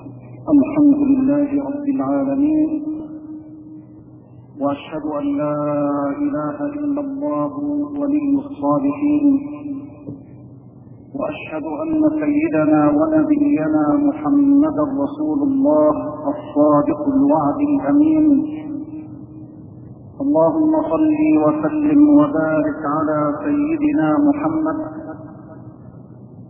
الحمد لله رب العالمين وأشهد أن لا إله إلا الله ولي الصالحين وأشهد أن سيدنا ونبينا محمدا رسول الله الصادق الوعد الأمين. اللهم صل وسلم وبارك على سيدنا محمد.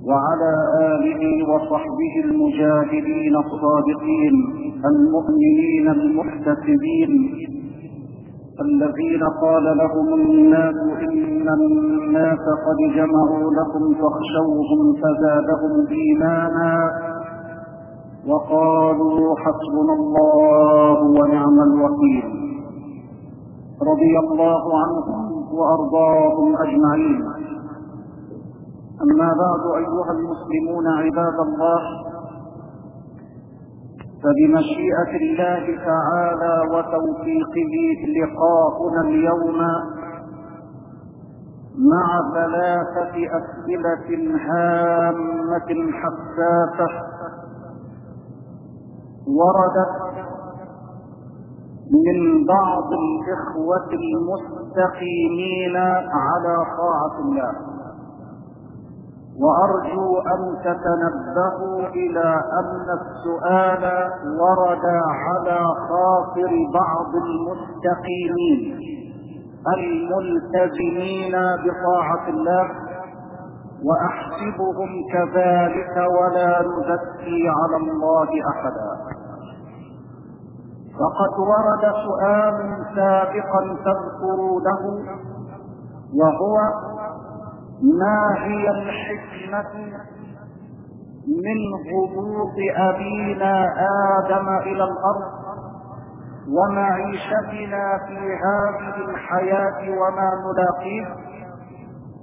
وعلى آله وصحبه المجاهدين الصادقين المؤمنين المحتسبين الذين قال لهم الناس إن الناس قد جمعوا لكم فاخشوهم فزادهم إيمانا وقالوا حسبنا الله ونعم الوكيل رضي الله عنهم وأرضاهم أجمعين أما بعد أيها المسلمون عباد الله فبمشيئة الله تعالى وتوفيقه لقاؤنا اليوم مع ثلاثة أسئلة هامة حساسة وردت من بعض الإخوة المستقيمين على طاعة الله. وأرجو أن تتنبهوا إلى أن السؤال ورد على خاطر بعض المستقيمين الملتزمين بطاعة الله وأحسبهم كذلك ولا نزكي على الله أحدا. فقد ورد سؤال سابقا تذكرونه وهو ما هي الحكمة من هبوط أبينا آدم إلى الأرض ومعيشتنا في هذه الحياة وما نلاقيه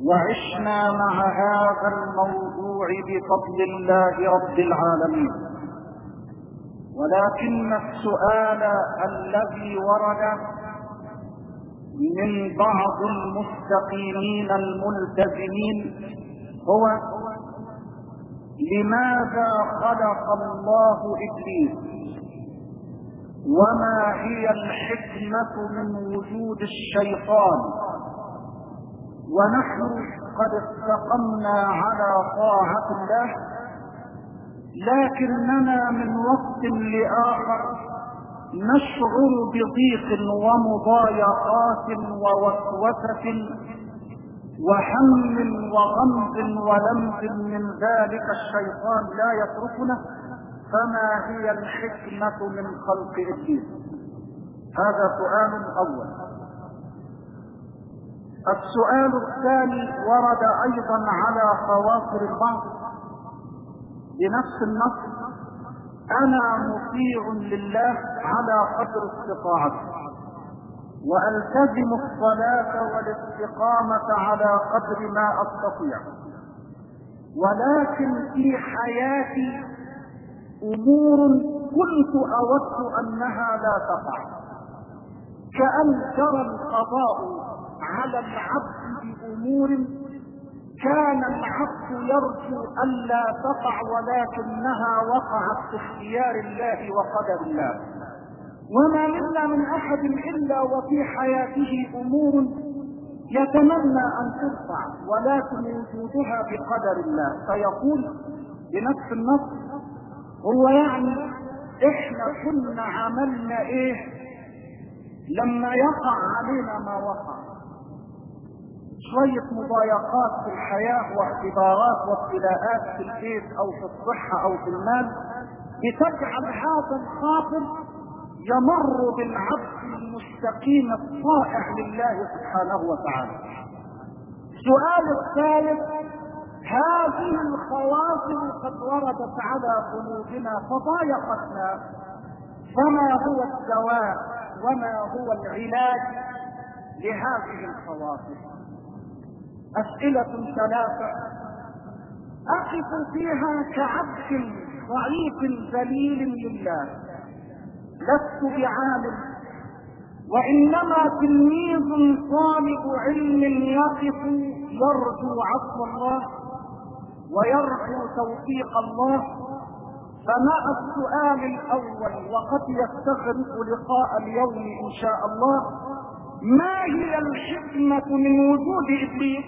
وعشنا مع هذا الموضوع بفضل الله رب العالمين. ولكن السؤال الذي ورد من بعض المستقيمين الملتزمين هو لماذا خلق الله إبليس؟ وما هي الحكمة من وجود الشيطان؟ ونحن قد استقمنا على طاعة الله لكننا من وقت لآخر نشعر بضيق ومضايقات ووسوسة وهم وغمز ولمز من ذلك الشيطان لا يتركنا فما هي الحكمة من خلق إبليس؟ هذا سؤال أول. السؤال الثاني ورد أيضا على خواطر البعض. بنفس النص أنا مطيع لله على قدر استطاعتي. وألتزم الصلاة والاستقامة على قدر ما أستطيع. ولكن في حياتي أمور كنت أود أنها لا تقع. كأن جرى القضاء على العبد بأمور كان العبد يرجو ألا تقع ولكنها وقعت في اختيار الله وقدر الله. وما منا من أحد إلا وفي حياته أمور يتمنى أن ترفع ولكن وجودها بقدر الله. فيقول بنفس النص هو يعني إحنا كنا عملنا إيه؟ لما يقع علينا ما وقع. شوية مضايقات في الحياة واختبارات وابتلاءات في البيت أو في الصحة أو في المال بتجعل هذا الخاطر يمر بالعبد المستقيم الطائع لله سبحانه وتعالى. السؤال الثالث هذه الخواطر قد وردت على قلوبنا فضايقتنا فما هو الدواء وما هو العلاج لهذه الخواطر أسئلة ثلاثة. أقف فيها كعبد ضعيف ذليل لله. لست بعالم. وإنما تلميذ طالب علم يقف يرجو عفو الله ويرجو توفيق الله. فمع السؤال الأول؟ وقد يستغرق لقاء اليوم إن شاء الله. ما هي الحكمة من وجود إبليس؟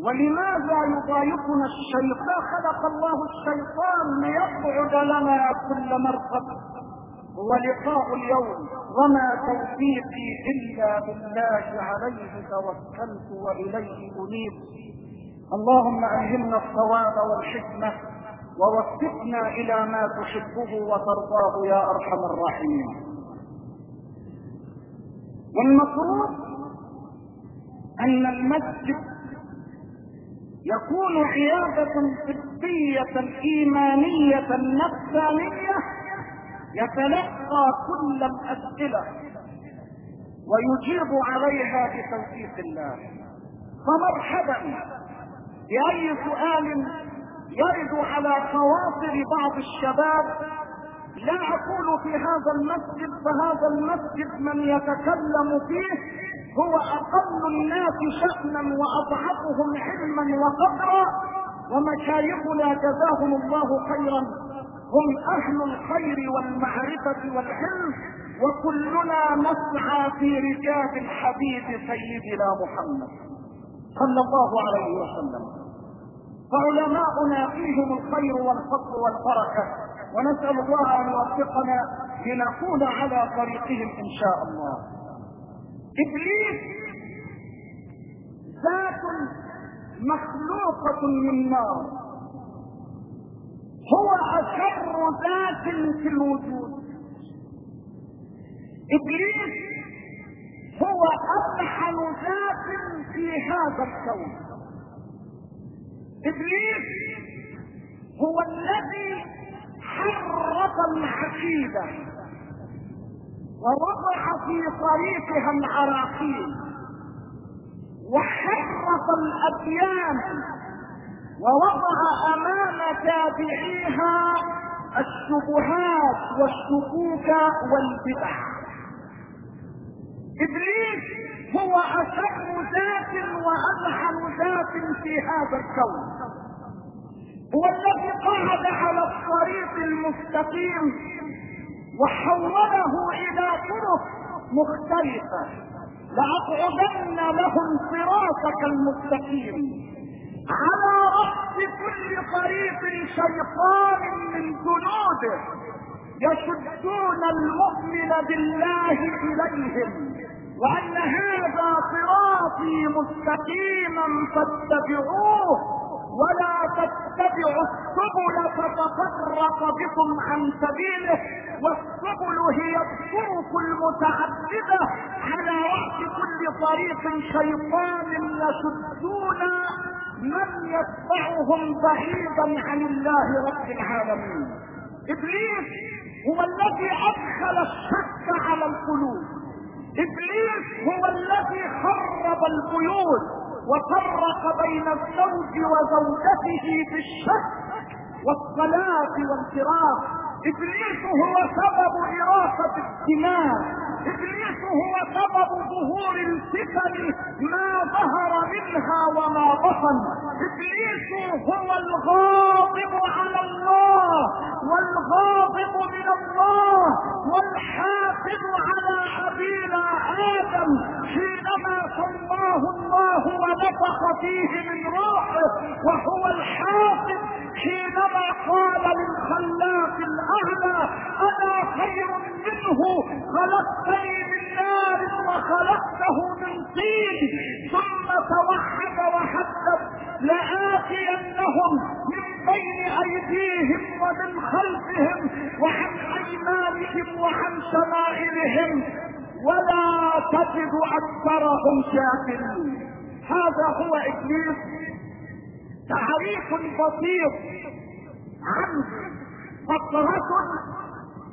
ولماذا يضايقنا الشيطان؟ خلق الله الشيطان ليقعد لنا كل مرقب هو لقاء اليوم. وما توفيقي إلا بالله عليه توكلت وإليه أنيب. اللهم ألهمنا الصواب والحكمة ووفقنا إلى ما تحبه وترضاه يا أرحم الراحمين. والمفروض أن المسجد يكون عيادة طبية إيمانية نفسانية يتلقى كل الأسئلة ويجيب عليها بتوفيق الله. فمرحبا بأي سؤال يرد على خواطر بعض الشباب لا أقول في هذا المسجد فهذا المسجد من يتكلم فيه هو أقل الناس شأنا وأضعفهم علما وقدرا ومشايخنا جزاهم الله خيرا. هم أهل الخير والمعرفة والعلم وكلنا نسعى في رجال الحبيب سيدنا محمد صلى الله عليه وسلم. فعلماؤنا فيهم الخير والفضل والبركة ونسأل الله أن يوفقنا لنكون على طريقهم إن شاء الله. إبليس ذات مخلوقة من نار. هو أشر ذات في الوجود. إبليس هو ابحن ذات في هذا الكون. إبليس هو الذي حرف العقيدة. ووضع في طريقها العراقيل وحرف الأديان ووضع أمام تابعيها الشبهات والشكوك والبدع. إبليس هو أشر ذات وألحن ذات في هذا الكون. هو الذي قعد على الطريق المستقيم وحوله إلى طرق مختلفة. لأقعدن لهم صراطك المستقيم. على رأس كل طريق شيطان من جنوده يشدون المؤمن بالله إليهم. وأن هذا صراطي مستقيما فاتبعوه. ولا تتبعوا السبل فتفرق بكم عن سبيله والسبل هي الطرق المتعددة على رأس كل طريق شيطان يسدون من يتبعهم بعيدا عن الله رب العالمين. إبليس هو الذي أدخل الشك على القلوب. إبليس هو الذي خرب البيوت وفرق بين الزوج وزوجته في الشك والصلاة والفراق إبليس هو سبب إراقة الدماء. إبليس هو سبب ظهور الفتن ما ظهر منها وما بطن. إبليس هو الغاضب على الله والغاضب من الله والحافظ حينما سماه الله ونفخ فيه من روحه وهو الحافظ حينما قال للخلاق الأعلى أنا خير منه خلقتني من نار وخلقته من طين ثم توحد وحدث لآتينهم من بين أيديهم ومن خلفهم وعن أيمانهم وعن شمائلهم. ولا تجد أكثرهم شاكرين. هذا هو إبليس. تعريف بسيط عنه فقرة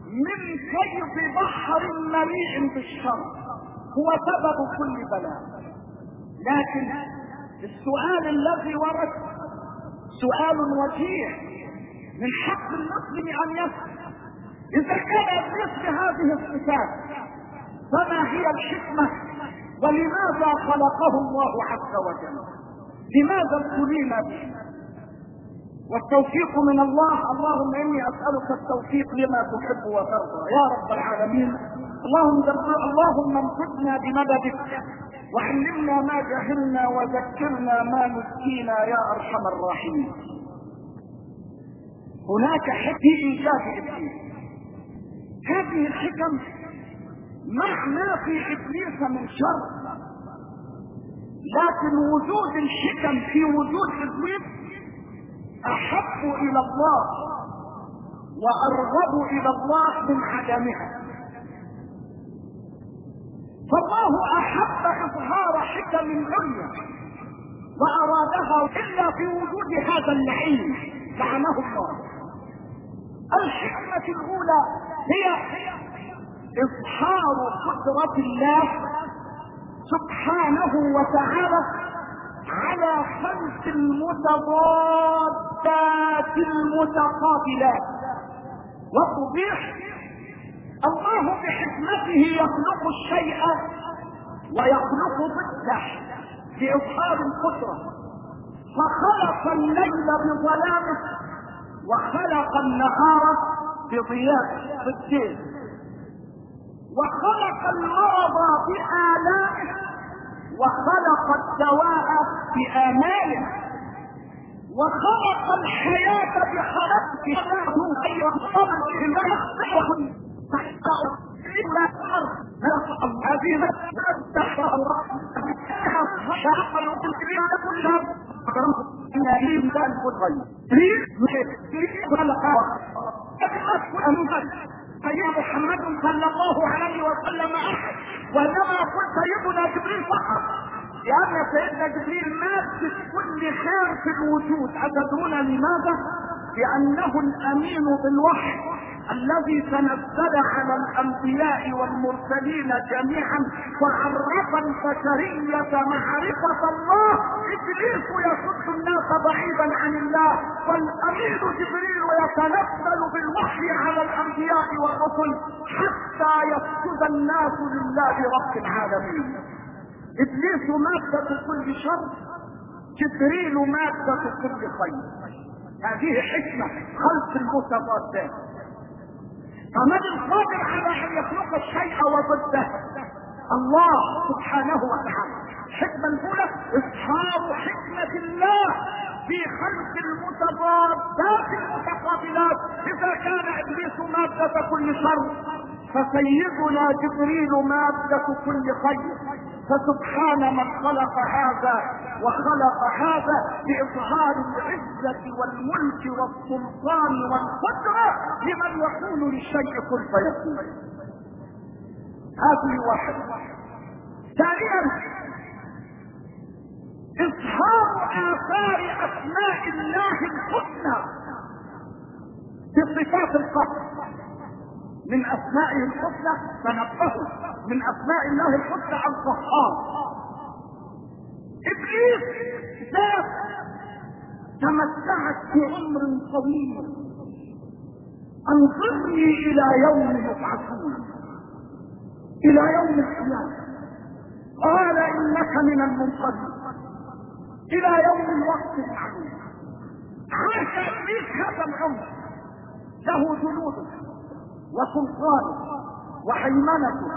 من فيض بحر مليء بالشر. هو سبب كل بلاء. لكن السؤال الذي ورد سؤال وجيه من حق المسلم أن يسأل. إذا كان إبليس بهذه الصفات فما هي الحكمة؟ ولماذا خلقه الله عز وجل؟ لماذا ابتلينا به؟ والتوفيق من الله اللهم إني أسألك التوفيق لما تحب وترضى. يا رب العالمين اللهم اللهم انقذنا بمددك وعلمنا ما جهلنا وذكرنا ما نسينا يا أرحم الراحمين. هناك حكم إيجاد إبليس. هذه الحكم مع ما في إبليس من شر. لكن وجود الحكم في وجود إبليس أحب إلى الله وأرغب إلى الله من عدمها. فالله أحب إظهار حكم عليا وأرادها إلا في وجود هذا اللعين لعنه الله. الحكمة الأولى هي إظهار قدرة الله سبحانه وتعالى على خلق المتضادات المتقابلات. وتوضيح الله بحكمته يخلق الشيء ويخلق ضده بإظهار القدرة. فخلق الليل بظلامه وخلق النهار بضياء ضدين وخلق المرض بآلامه وخلق الدواء بآماله وخلق الحياة بخلقه غير هذه تحت الله شرق الوطن كلها كلها إن كان خلق فيا محمد صلى الله عليه وسلم احد وإنما قل سيدنا جبريل فقط. لأن سيدنا جبريل مات كل خير في الوجود. أتدرون لماذا؟ لأنه الأمين بالوحي. الذي تنزل على الانبياء والمرسلين جميعا وعرف البشرية معرفة الله. إبليس يصد الناس بعيدا عن الله والامين جبريل يتنزل بالوحي على الأنبياء والرسل حتى يسجد الناس لله رب العالمين. إبليس مادة كل شر جبريل مادة كل خير. هذه حكمة خلق المتضادات فمن القادر على أن يخلق الشيء وضده. الله سبحانه وتعالى. الحكمة الأولى اظهار حكمة الله في خلق المتضادات المتقابلات. إذا كان إبليس مادة كل شر فسيدنا جبريل مادة كل خير. فسبحان من خلق هذا وخلق هذا بإظهار العزة والملك والسلطان والقدرة لمن يقول للشيء كن فيكون. هذه واحدة. ثانيا إظهار آثار أسماء الله الحسنى بصفات القدر من اسمائه الحسنى تنبهوا من أسماء الله الحسنى القهار. إبليس ذات تمتعت بعمر طويل. انظرني إلى يوم يبعثون. إلى يوم القيامة. قال إنك من المنقذين. إلى يوم الوقت المعلوم عاش إبليس هذا العمر له جنود. وسلطانه وحيمنته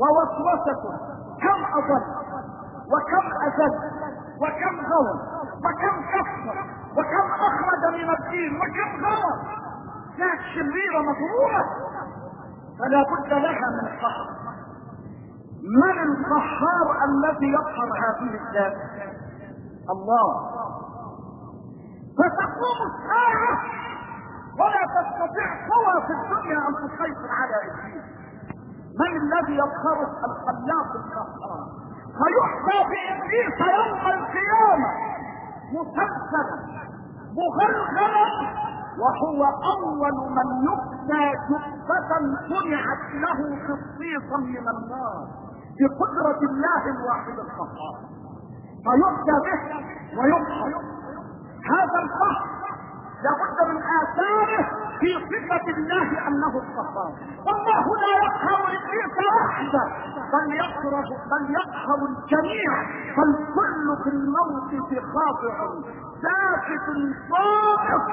ووسوسته كم أضل وكم اذل وكم غلط وكم كفر وكم أخرج من الدين وكم غلط ذات شريرة مضروبة فلا بد لها من القهر من القهار الذي يقهر هذه الذات؟ الله. فتقوم الساعة ولا تستطيع قوى في الدنيا أن تسيطر على ابليس من الذي يظهره الخلاق القهار فيحظى بإبليس يوم القيامة. مسلسلا مغلغلا وهو أول من يكفى كفة صنعت له خصيصا من النار بقدرة الله الواحد القهار. فيؤتى به ويقهر هذا القهر لابد من آثاره في صفة الله أنه القهار والله لا يقهر إبليس وحده. بل يقهر بل يقهر الجميع. فالكل في الموقف خاضع ساكت صامت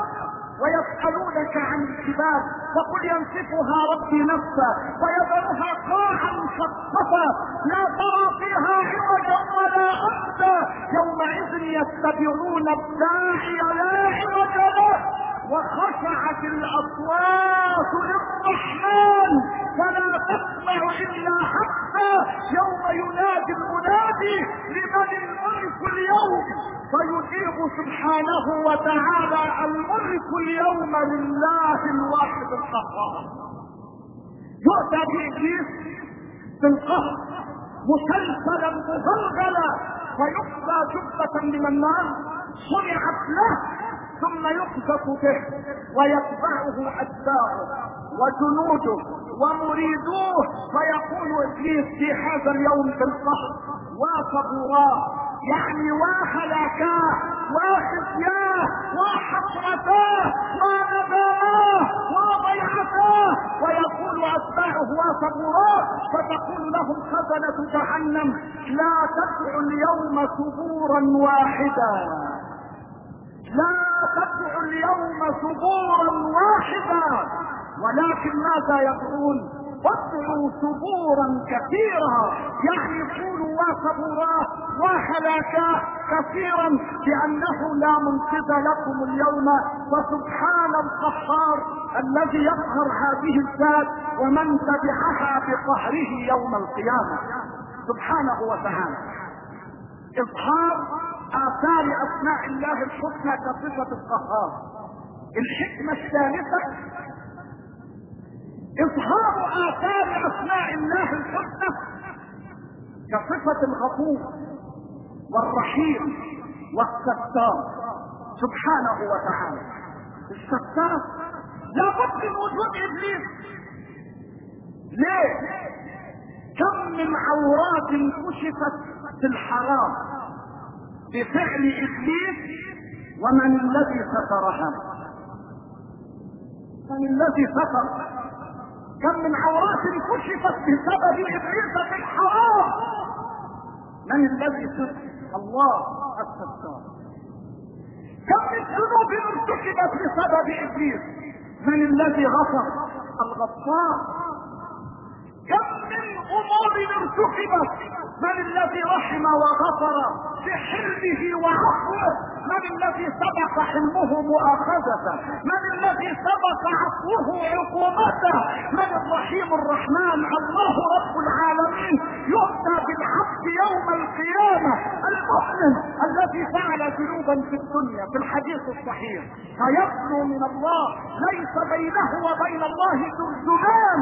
ويسألونك عن الجبال فقل ينسفها ربي نفسا ويذرها قاعا صفصفا لا ترى فيها عوجا ولا أمتا يومئذ يتبعون الداعي لا عوج له. وخشعت الاصوات للرحمن فلا تسمع إلا حتى يوم ينادي المنادي لمن الملك اليوم فيجيب سبحانه وتعالى الملك اليوم لله الواحد القهار. يؤتى بابليس بالقهر مسلسلا مغلغلا فيقضى جبة من النار صنعت له ثم يقذف به ويتبعه اتباعه وجنوده ومريدوه فيقول إبليس في هذا اليوم في القهر وصبوراه يعني وهلكاه وخزياه وحسرتاه وندماه وضيعتاه ويقول أتباعه وصبوراه فتقول لهم خزنة جهنم لا تدعوا اليوم ثبورا واحدا. لا تدعوا اليوم ثبورا واحدا ولكن ماذا يقولون ادعوا ثبورا كثيرا. يعني يقولوا وثبورا وهلاكا كثيرا لأنه لا منقذ لكم اليوم. فسبحان القهار الذي يقهر هذه الذات ومن تبعها بقهره يوم القيامة. سبحانه وتعالى. إظهار آثار أسماء الله الحسنى كصفة القهار. الحكمة الثالثة إظهار آثار أسماء الله الحسنى كصفة الغفور والرحيم والستار. سبحانه وتعالى. الستار لابد من وجود إبليس. ليه؟ كم من عورات كشفت في الحرام. بفعل إبليس ومن الذي سترها من الذي ستر كم من عورات كشفت بسبب إبليس في الحرام. من الذي ستر الله الستار كم من ذنوب ارتكبت بسبب إبليس؟ من الذي غفر؟ الغفار. كم من أمور ارتكبت من الذي رحم وغفر بحلمه وعفوه؟ من الذي سبق حلمه مؤاخذته من الذي سبق عفوه عقوبته؟ من الرحيم الرحمن الله رب العالمين يؤتى بالحق يوم القيامة المؤمن الذي فعل ذنوبا في الدنيا في الحديث الصحيح. فيطلو من الله ليس بينه وبين الله ترجمان.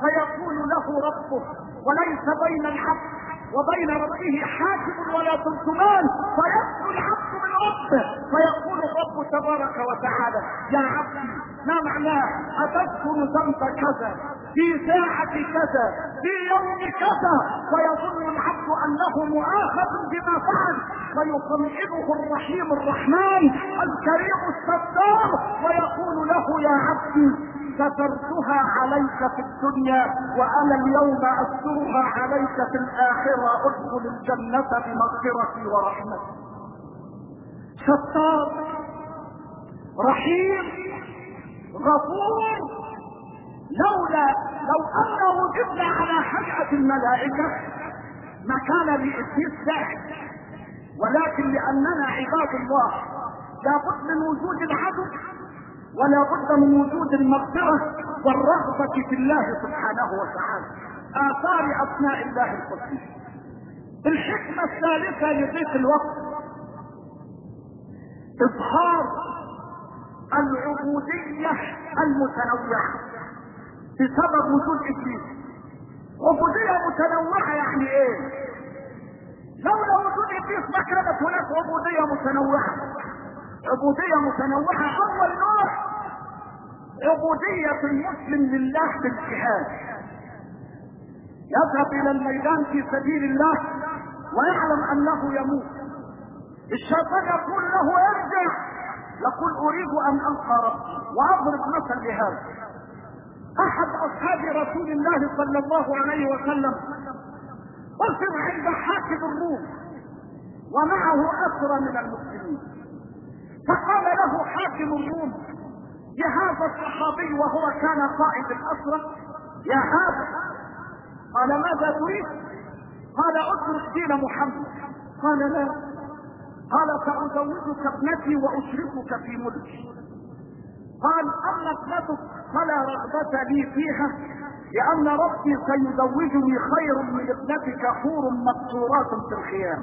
فيقول له ربه وليس بين الحق وبين ربه حاكم ولا ترجمان فيسلو العبد من ربه فيقول الرب تبارك وتعالى يا عبدي ما معناه أتذكر ذنب كذا في ساعة كذا في يوم كذا? فيظن العبد أنه مؤاخذ بما فعل. فيطمئنه الرحيم الرحمن الكريم الستار. ويقول له يا عبدي سترتها عليك في الدنيا وأنا اليوم استرها عليك في الآخرة أدخل الجنة بمغفرتي ورحمتي. ستار رحيم غفور. لولا لو ان وجدنا على حيئة الملائكة ما كان لإبليس ذلك. ولكن لأننا عباد الله لابد من وجود العدو. ولا بد من وجود المغفرة والرغبة في الله سبحانه وتعالى. آثار أسماء الله الحسنى الحكمة الثالثة لضيق الوقت. إظهار العبودية المتنوعة بسبب وجود إبليس. عبودية متنوعة يعني إيه؟ لولا وجود إبليس ما كانت هناك عبودية متنوعة. عبودية متنوعة أول نوع عبودية المسلم لله بالجهاد يذهب إلى الميدان في سبيل الله ويعلم أنه يموت. الشيطان يقول له ارجع. يقول أريد أن القى ربي وأضرب مثل لهذا. أحد أصحاب رسول الله صلى الله عليه وسلم وصل عند حاكم الروم ومعه أسرى من المسلمين. فقال له حاكم الروم يا هذا الصحابي وهو كان قائد الاسرى يا هذا. قال ماذا تريد؟ قال اترك دين محمد. قال لا. قال سأزوجك ابنتي وأشركك في ملكي. قال أما ابنتك فلا رغبة لي فيها لأن ربي سيزوجني خير من ابنتك حور مقصورات في الخيام.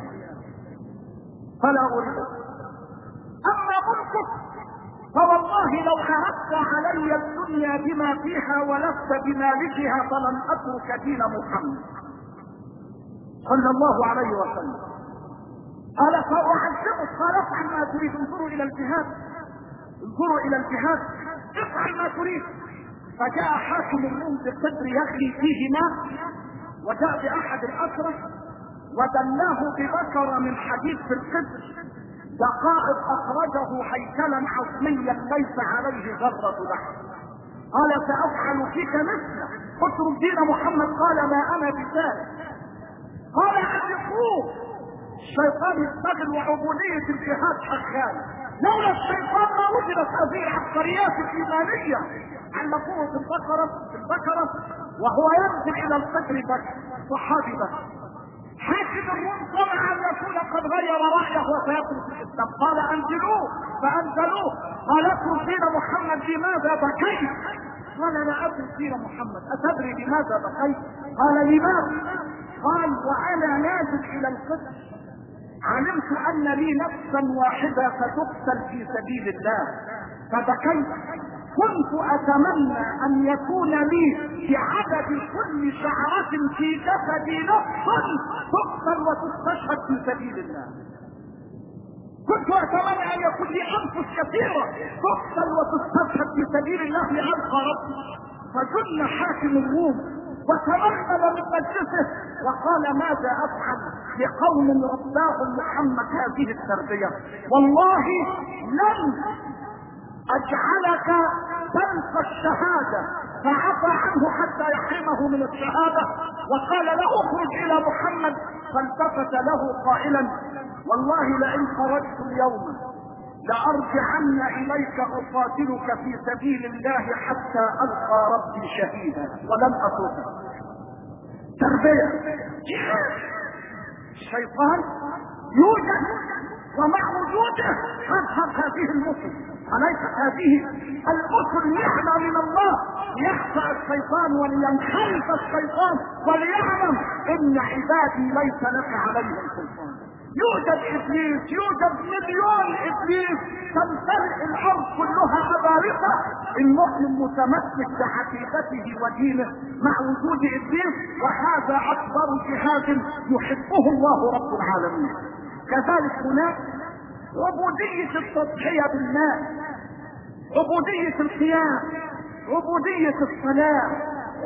فلا أريد. أما ملكك فوالله لو عرضت علي الدنيا بما فيها ولست بمالكها فلن أترك دين محمد صلى الله عليه وسلم. قال فأعذبك قال افعل ما تريد انظروا إلى الجهاد انظروا إلى الجهاد افعل ما تريد. فجاء حاكم الروم بقدر يغلي فيه ماء وجاء بأحد الأسرة ودلاه ببكر من حديد في القدر. دقائق أخرجه هيكلا عظميا ليس عليه ذرة لحم قال سأفعل فيك مثله اترك دين محمد. قال ما أنا بذلك. قال أعرفوه. الشيطان يشتغل وعبودية الجهاد شغال لولا الشيطان ما وجدت هذه العبقريات الإيمانية. علقوه في البقرة في البقرة وهو ينزل إلى القدر بس صحابي بس حاكم الروم طمع يكون قد غير رأيه وسيترك الاسلام قال أنزلوه فأنزلوه. قال اترك دين محمد لماذا بكيت؟ قال لا اترك دين محمد أتدري لماذا بكيت؟ قال لماذا؟ قال وأنا نازل إلى القدس علمت أن لي نفسا واحدة ستقتل في سبيل الله فبكيت. كنت أتمنى أن يكون لي بعدد كل شعرة في جسدي نفس تقتل وتستشهد في سبيل الله. كنت أتمنى أن يكون لي أنفس كثيرة تقتل وتستشهد في سبيل الله لألقى ربي. فجن حاكم الروم وتمكن من مجلسه وقال ماذا أفعل لقوم رباهم محمد هذه التربية؟ والله لن أجعلك تلقى الشهادة. فعفى عنه حتى يحرمه من الشهادة وقال له اخرج إلى محمد. فالتفت له قائلا والله لئن خرجت اليوم لأرجعن إليك أقاتلك في سبيل الله حتى ألقى ربي شهيدا. ولن أتوب. تربية. الشيطان يوجد ومع وجوده تظهر هذه المثل أليست هذه المثل نعمة من الله؟ يخفى الشيطان ولينخلف الشيطان وليعلم إن عبادي ليس لك عليهم سلطان. يوجد إبليس يوجد مليون إبليس. تمتلئ الأرض كلها ابارقه المؤمن متمسك بحقيقته ودينه مع وجود إبليس وهذا أكبر جهاد يحبه الله رب العالمين. كذلك هناك عبودية التضحية بالماء عبودية القيام عبودية الصلاة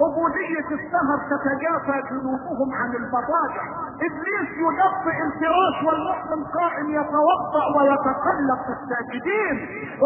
عبودية السهر تتجافى جنوبهم عن المضاجع إبليس يدفئ الفراش والمؤمن قائم يتوضأ ويتقلب في الساجدين.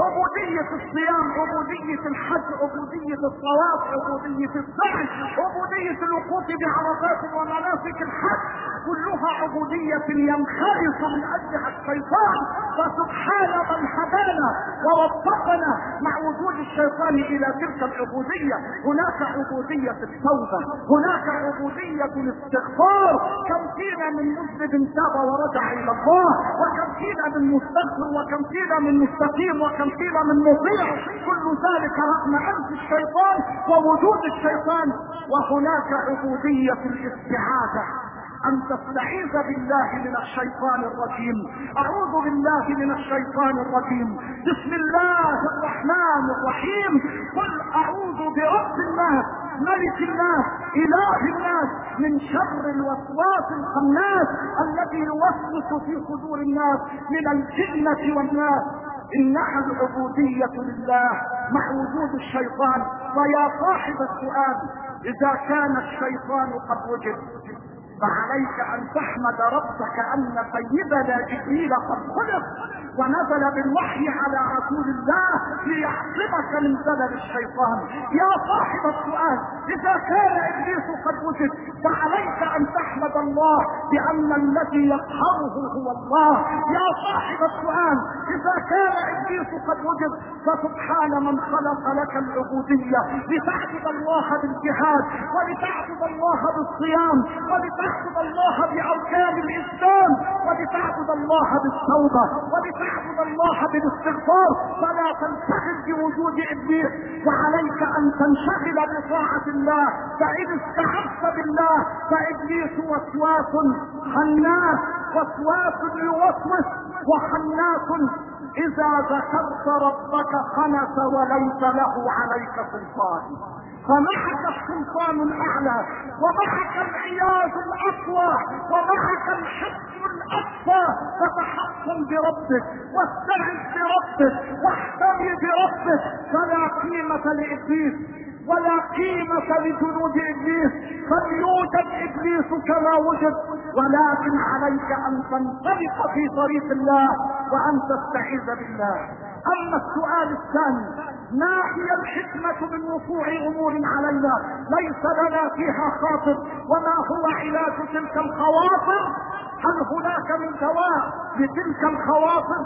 عبودية الصيام عبودية الحج عبودية الصلاة عبودية السعي عبودية الوقوف بعرفات ومناسك الحج. كلها عبودية ينخرط من اجلها الشيطان. فسبحان من هدانا ووفقنا مع وجود الشيطان إلى تلك العبودية. هناك عبودية التوبة هناك عبودية الاستغفار. كم فينا من مذنب تاب ورجع إلى الله وكم فينا من مستغفر فينا من مستقيم وكم فينا من مطيع كل ذلك رغم أنف الشيطان ووجود الشيطان. وهناك عبودية الاستعاذة. أن تستعيذ بالله من الشيطان الرجيم. أعوذ بالله من الشيطان الرجيم. بسم الله الرحمن الرحيم. قل أعوذ برب الناس. ملك الناس إله الناس من شر الوسواس الخناس الذي يوسوس في صدور الناس من الجنة والناس. انها العبودية لله مع وجود الشيطان. فيا صاحب السؤال إذا كان الشيطان قد وجد فعليك أن تحمد ربك أن سيدنا جبريل قد خلق ونزل بالوحي على رسول الله ليعصمك من زلل الشيطان. يا صاحب السؤال إذا كان إبليس قد وجد فعليك أن تحمد الله بأن الذي يقهره هو الله. يا صاحب السؤال إذا كان إبليس قد وجد فسبحان من خلق لك العبودية. لتعبد الله بالجهاد ولتعبد الله بالصيام ولتعبد الله بأركان الاسلام ولتعبد الله بالتوبة ولتعبد الله بالاستغفار. فلا تنشغل بوجود إبليس وعليك أن تنشغل بطاعة الله. فإن استعذت بالله فإبليس وسواس خناس وسواس يوسوس وخناس إذا ذكرت ربك خنس وليس له عليك سلطان. فمحك السلطان الأعلى ومحك العياذ الأقوى ومحك الحب الاقصى فتحكم بربك واستعذ بربك واحتمي بربك. فلا قيمة لإبليس ولا قيمة لجنود إبليس. فليوجد إبليس كما وجد. ولكن عليك أن تنطلق في طريق الله وأن تستعيذ بالله. أما السؤال الثاني ما هي الحكمة من وقوع أمور علينا؟ ليس لنا فيها خاطر. وما هو علاج تلك الخواطر؟ هل هناك من دواء لتلك الخواطر؟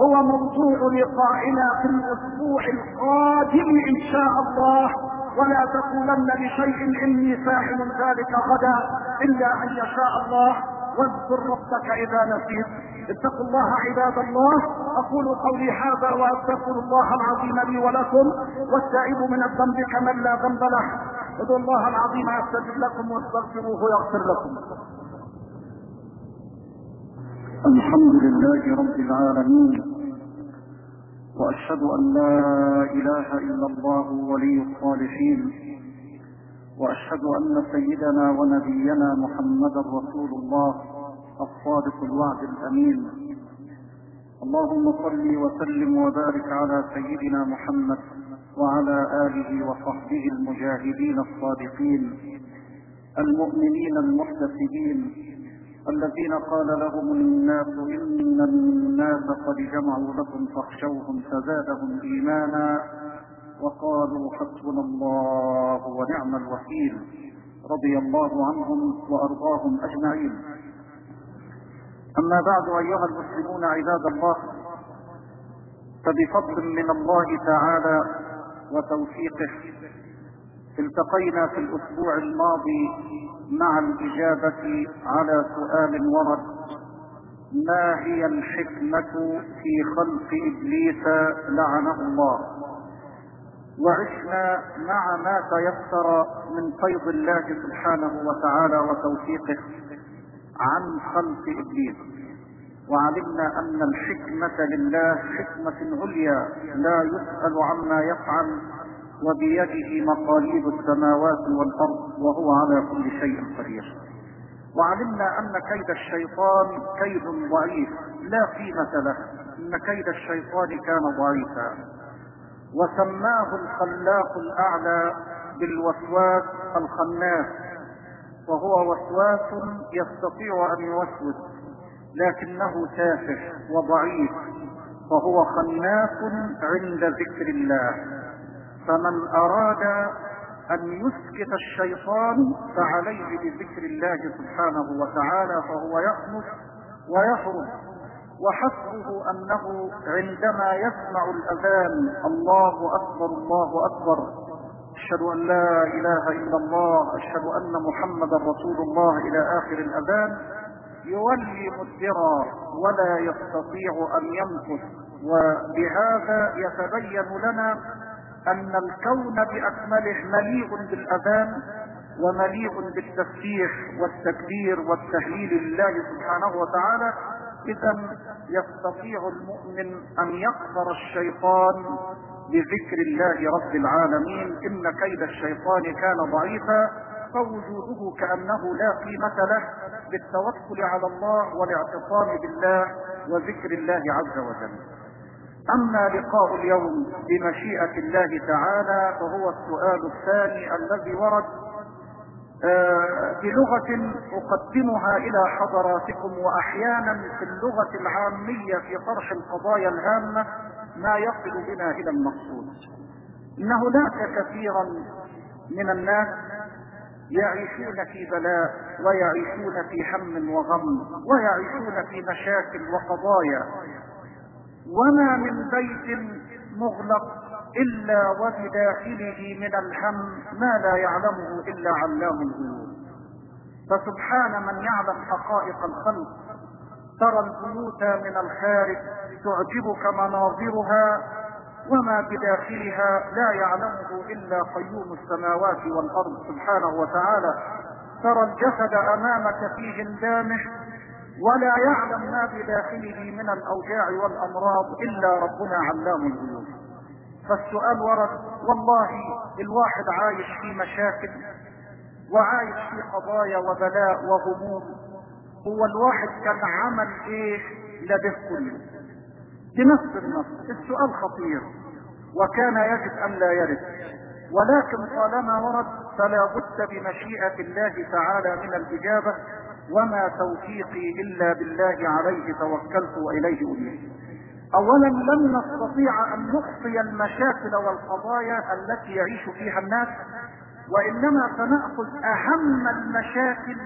هو موضوع لقائنا في الأسبوع القادم إن شاء الله. ولا تقولن لشيء إني فاعل ذلك غدا إلا أن يشاء الله. واذكر ربك إذا نسيت. اتقوا الله عباد الله. أقول قولي هذا وأستغفر الله العظيم لي ولكم والتائب من الذنب كمن لا ذنب له. ادعوا الله العظيم يستجب لكم واستغفروه يغفر لكم. الحمد لله رب العالمين. وأشهد أن لا إله إلا الله ولي الصالحين. وأشهد أن سيدنا ونبينا محمدا رسول الله الصادق الوعد الأمين. اللهم صل وسلم وبارك على سيدنا محمد وعلى آله وصحبه المجاهدين الصادقين المؤمنين المحتسبين الذين قال لهم الناس إن الناس قد جمعوا لكم فاخشوهم فزادهم إيمانا. وقالوا حسبنا الله ونعم الوكيل رضي الله عنهم وأرضاهم أجمعين. أما بعد أيها المسلمون عباد الله فبفضل من الله تعالى وتوفيقه التقينا في الأسبوع الماضي مع الإجابة على سؤال ورد ما هي الحكمة في خلق إبليس لعنه الله؟ وعشنا مع ما تيسر من فيض الله سبحانه وتعالى وتوفيقه عن خلق إبليس. وعلمنا أن الحكمة لله حكمة عليا لا يسأل عما يفعل وبيده مقاليد السماوات والأرض وهو على كل شيء قدير. وعلمنا أن كيد الشيطان كيد ضعيف لا قيمة له إن كيد الشيطان كان ضعيفا. وسماه الخلاق الأعلى بالوسواس الخناس وهو وسواس يستطيع أن يوسوس لكنه تافه وضعيف فهو خناس عند ذكر الله. فمن أراد أن يسكت الشيطان فعليه بذكر الله سبحانه وتعالى فهو يخنس ويهرب وحسبه أنه عندما يسمع الأذان الله أكبر الله أكبر. أشهد أن لا إله إلا الله أشهد أن محمدا رسول الله إلى آخر الأذان. يولي مدبرا ولا يستطيع أن يمكث وبهذا يتبين لنا أن الكون بأكمله مليء بالأذان ومليء بالتسبيح والتكبير والتهليل لله سبحانه وتعالى. إذا يستطيع المؤمن أن يقدر الشيطان بذكر الله رب العالمين. إن كيد الشيطان كان ضعيفا فوجوده كأنه لا قيمة له بالتوكل على الله والاعتصام بالله وذكر الله عز وجل. أما لقاء اليوم بمشيئة الله تعالى فهو السؤال الثاني الذي ورد بلغة أقدمها إلى حضراتكم وأحيانا في اللغة العامية في طرح القضايا الهامة ما يصل بنا إلى المقصود. إن هناك كثيرا من الناس يعيشون في بلاء ويعيشون في هم وغم ويعيشون في مشاكل وقضايا. وما من بيت مغلق إلا وبداخله من الهم ما لا يعلمه إلا علام الغيوب. فسبحان من يعلم حقائق الخلق. ترى البيوت من الخارج تعجبك مناظرها وما بداخلها لا يعلمه إلا قيوم السماوات والأرض سبحانه وتعالى. ترى الجسد أمامك فيه اندامه ولا يعلم ما بداخله من الأوجاع والأمراض إلا ربنا علام الغيوب. فالسؤال ورد والله الواحد عايش في مشاكل وعايش في قضايا وبلاء وهموم هو الواحد كان عمل إيه؟ لده كله بنفس النص السؤال خطير وكان يجب أن لا يرد. ولكن طالما ورد فلا بد بمشيئة الله تعالى من الإجابة وما توفيقي إلا بالله عليه توكلت وإليه أنيب. اولا لن نستطيع أن نخفي المشاكل والقضايا التي يعيش فيها الناس وإنما سنأخذ أهم المشاكل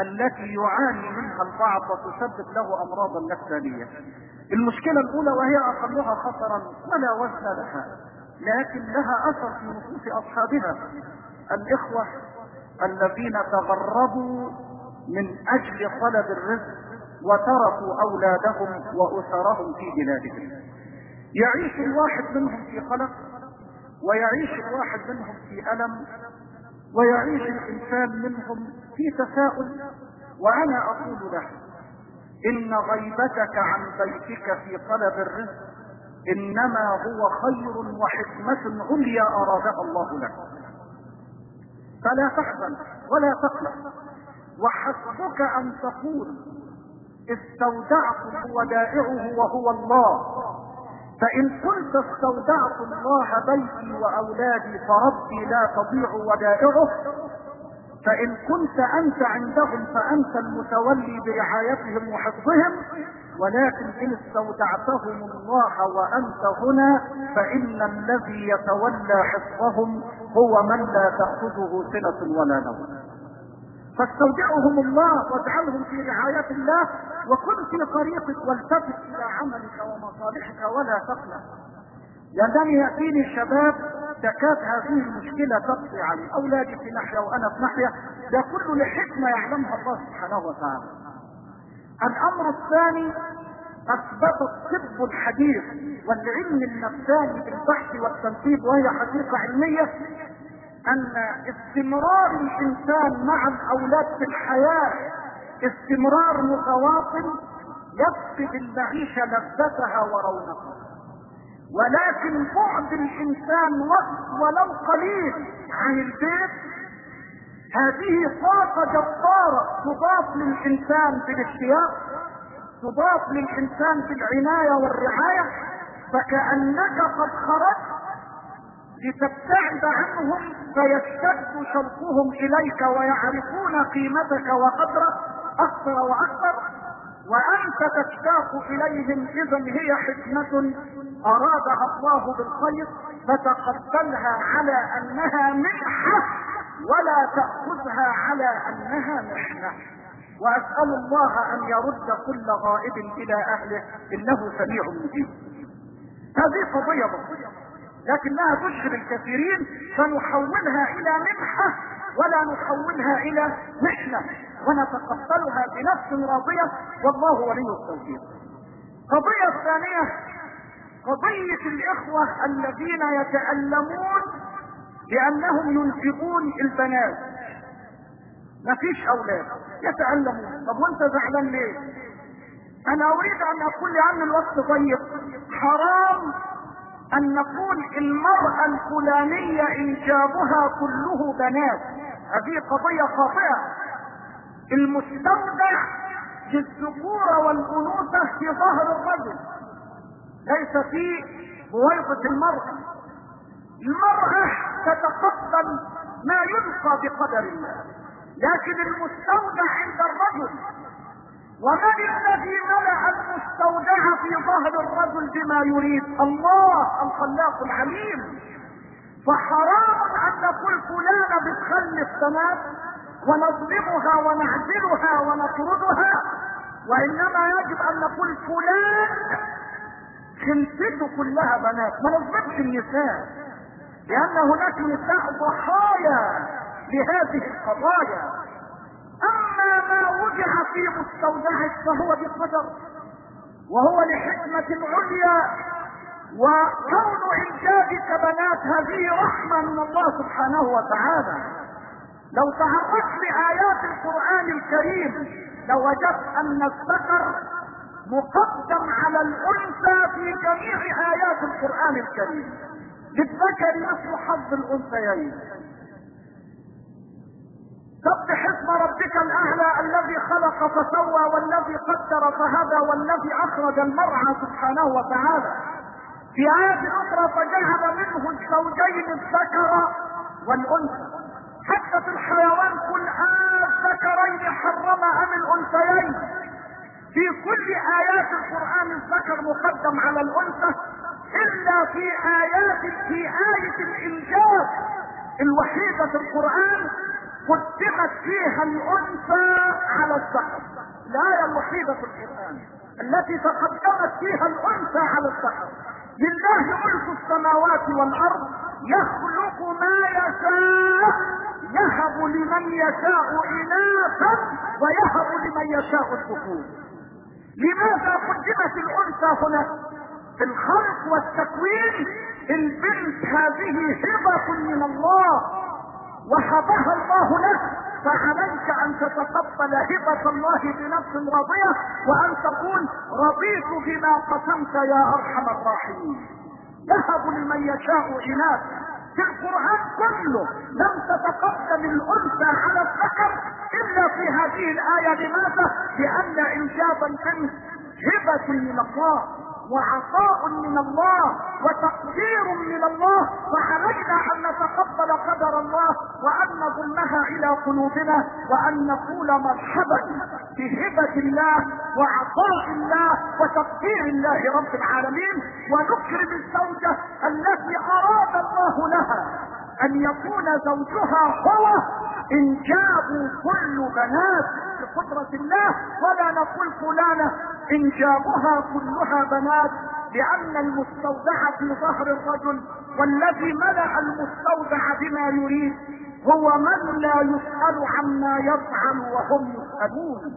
التي يعاني منها البعض وتسبب له امراضا نفسانيه المشكلة الأولى وهي أقلها خطرا ولا وزن لها لكن لها أثر في نفوس أصحابها. الإخوة الذين تغربوا من أجل طلب الرزق وتركوا أولادهم وأسرهم في بلادهم. يعيش الواحد منهم في قلق ويعيش الواحد منهم في ألم ويعيش الإنسان منهم في تساؤل. وأنا أقول له إن غيبتك عن بيتك في طلب الرزق إنما هو خير وحكمة عليا أرادها الله لك. فلا تحزن ولا تقلق. وحسبك أن تقول استودعت ودائعه وهو الله. فإن كنت استودعت الله بيتي وأولادي فربي لا تضيع ودائعه فإن كنت أنت عندهم فأنت المتولي برعايتهم وحفظهم ولكن إن استودعتهم الله وأنت هنا فإن الذي يتولى حفظهم هو من لا تأخذه سنة ولا نوم. فاستودعهم الله واجعلهم في رعاية الله وكن في طريقك والتفت إلى عملك ومصالحك ولا تقلق لأنني يأتيني شباب تكاد هذه المشكلة تقضي علي أولادي في ناحية وأنا في ناحية ده كله لحكمة يعلمها الله سبحانه وتعالى. الأمر الثاني أثبت الطب الحديث والعلم النفساني بالبحث والتنفيذ وهي حقيقة علمية. أن استمرار الإنسان مع الأولاد في الحياة استمرار متواصل يفقد المعيشة لذتها ورونقها. ولكن بعد الإنسان وقت ولو قليل عن البيت هذه طاقة جبارة تضاف للإنسان في الاشتياق تضاف للإنسان في العناية والرعاية فكأنك قد خرجت لتبتعد عنهم فيشتد شوقهم إليك ويعرفون قيمتك وقدرك أكثر وأكثر. وأنت تشتاق إليهم اذا هي حكمة أرادها الله بالخير فتقبلها على أنها منحة ولا تأخذها على أنها محنة وأسأل الله أن يرد كل غائب إلى أهله إنه سميع مجيب. هذه قضية بسيطة لكنها تشغل الكثيرين فنحولها إلى منحة ولا نحولها إلى محنة ونتقبلها بنفس راضية والله ولي التوفيق. قضية الثانية قضية الإخوة الذين يتألمون لانهم ينفقون البنات. مفيش أولاد يتألمون. طب وأنت زعلان ليه؟ أنا أريد أن أقول لأن الوقت ضيق حرام أن نقول المرأة الفلانية إنجابها كله بنات. هذه قضية خاطئة. المستودع للذكورة والأنوثة في ظهر الرجل. ليس في بويضة المرأة. المرأة تتقبل ما يلقى بقدر الله. لكن المستودع عند الرجل ومن الذي ملأ المستودع في ظهر الرجل بما يريد؟ الله الخلاق العليم. فحرام ان نقول فلانة بتخلف بنات ونظلمها ونعزلها ونطردها. وانما يجب ان نقول فلان خلفته كلها بنات. ما نظلمش النساء لأن هناك نساء ضحايا لهذه القضايا. أما ما وجع في مستودعك فهو بقدر وهو لحكمة عليا وكون انجابك بنات هذه رحمة من الله سبحانه وتعالى. لو تعرفت لآيات القرآن الكريم لوجدت أن الذكر مقدم على الأنثى في جميع آيات القرآن الكريم. للذكر مثل حظ الأنثيين. سبح اسم ربك الأعلى الذي خلق فسوى والذي قدر فهدى والذي أخرج المرعى سبحانه وتعالى. في آية أخرى فجعل منه الزوجين الذكر والأنثى. حتى في الحيوان كل الذكرين حرم أم الأنثيين. في كل آيات القرآن الذكر مقدم على الأنثى. إلا في آيات في آية الإنجاب الوحيدة في القرآن قدمت فيها الأنثى على الذكر الايه الوحيده في القران التي تقدمت فيها الأنثى على الذكر لله ملك السماوات والأرض. يخلق ما يشاء. يهب لمن يشاء إناثا. ويهب لمن يشاء الذكور لماذا قدمت الأنثى هنا؟ في الخلق والتكوين. البنت. هذه هبة من الله. وهبها الله لك فعليك أن تتقبل هبة الله بنفس راضية وأن تقول رضيت بما قسمت يا أرحم الراحمين. يهب لمن يشاء إناث. في القرآن كله لم تتقدم الأنثى على الذكر إلا في هذه الآية. لماذا؟ لأن انجاب البنت هبة من الله. وعطاء من الله وتقدير من الله فعلينا أن نتقبل قدر الله وأن نضمها إلى قلوبنا وأن نقول مرحبا بهبة الله وعطاء الله وتقدير الله رب العالمين ونكرم الزوجة التي أراد الله لها. أن يكون زوجها هو انجاب كل بنات بقدرة الله. ولا نقول فلانة انجابها كلها بنات لأن المستودع في ظهر الرجل والذي ملأ المستودع بما يريد هو من لا يسأل عما يفعل وهم يسألون.